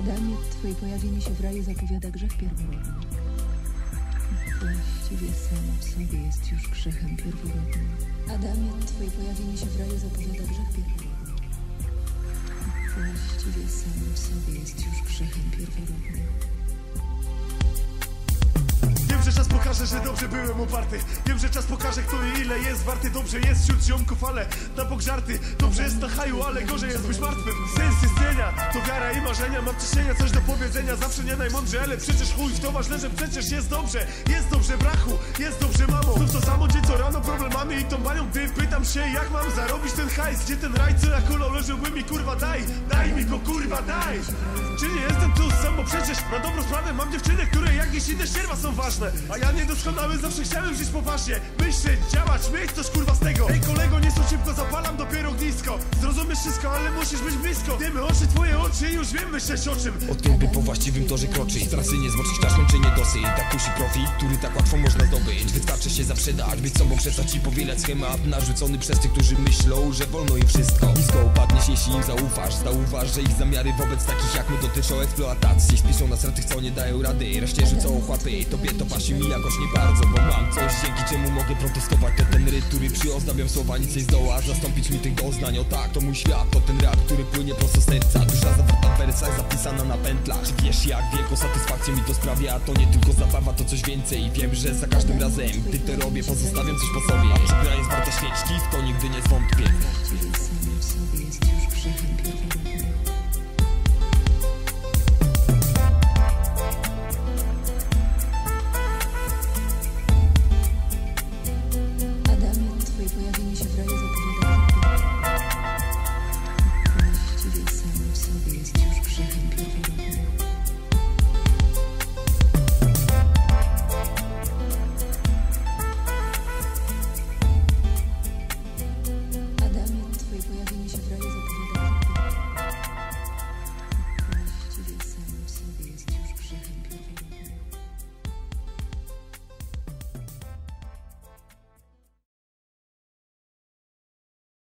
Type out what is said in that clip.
Adamie, twoje pojawienie się w raju zapowiada grzech pierworodny. Właściwie sam w sobie jest już grzechem pierworodnym. Adamie, twoje pojawienie się w raju zapowiada grzech pierworodny. Właściwie sam w sobie jest już grzechem pierworodnym. Że dobrze byłem uparty. Wiem, że czas pokaże, kto i ile jest warty. Dobrze jest wśród ziomków, ale na bok żarty Dobrze jest na haju, ale gorzej jest być martwym. Sens istnienia, to wiara i marzenia. Mam ciśnienia, coś do powiedzenia. Zawsze nie najmądrzej, ale przecież chuj w to ważne, że przecież jest dobrze. Jest dobrze brachu, jest dobrze mamo. Znów to samo dzień co rano problemami i tą banią Gdy pytam się, jak mam zarobić ten hajs? Gdzie ten raj, co na kolor leżyłby mi kurwa daj. Daj mi go kurwa daj. Czy nie jestem bo przecież na dobrą sprawę Mam dziewczyny, które jak inne ścierwa są ważne. A ja niedoskonały zawsze chciałem żyć poważnie. Myśleć, działać, mieć coś kurwa z tego. Ej kolego, nie są szybko, zapalam dopiero ognisko. Zrozumiesz wszystko, ale musisz być blisko. Wiemy oczy, twoje oczy i już wiem myśleć o czym. Od kiedy po właściwym torze kroczy Z trasy nie zboczyć, aż kończy niedosyt Tak kusi profit, który tak łatwo można zdobyć Wystarczy się zaprzedać, być sobą przestać i powielać schemat Narzucony przez tych, którzy myślą, że wolno im wszystko. Blisko upadniesz, jeśli im zaufasz Zauważ, że ich zamiary wobec takich jak my dotyczą eksploatacji. Spiszą na strat tych, co nie dają rady Reszcie rzucą chłapy, tobie to pasi mi jakoś nie bardzo Bo mam coś, dzięki czemu mogę protestować. To ten ryt, który przyozdabiam słowa, nic nie zdoła Zastąpić mi tych doznań, o tak, to mój świat To ten rap, który płynie prosto z serca. Dusza zawarta w wersach, zapisana na pętlach. Czy wiesz jak wielką satysfakcję mi to sprawia To nie tylko zabawa, to coś więcej. Wiem, że za każdym razem, gdy to robię Pozostawiam coś po sobie. A czy gra jest warta świeczki, w to nigdy nie zwątpię